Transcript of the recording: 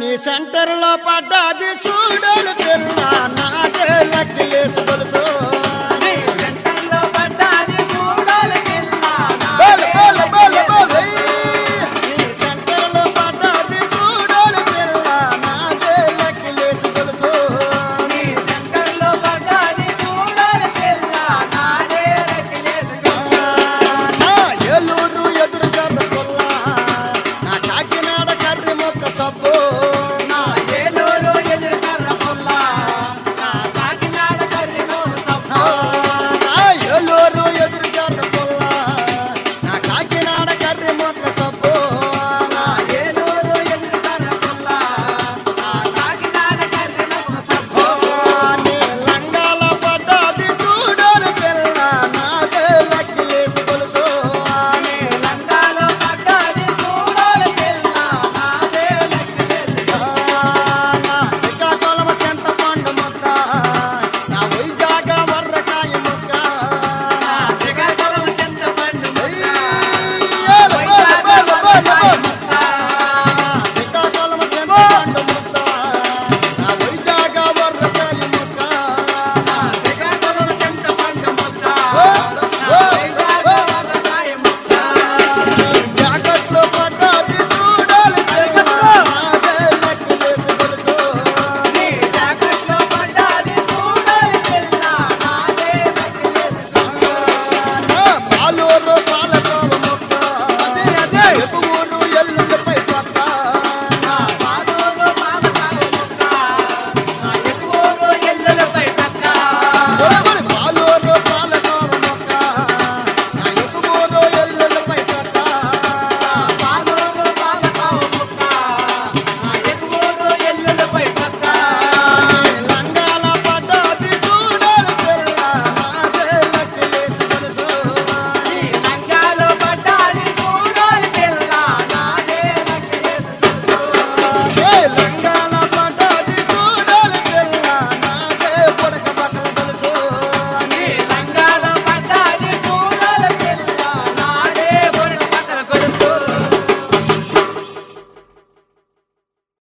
నీ సెంటర్లో పడ్డాది పడ్డది చూడలు పిల్ల.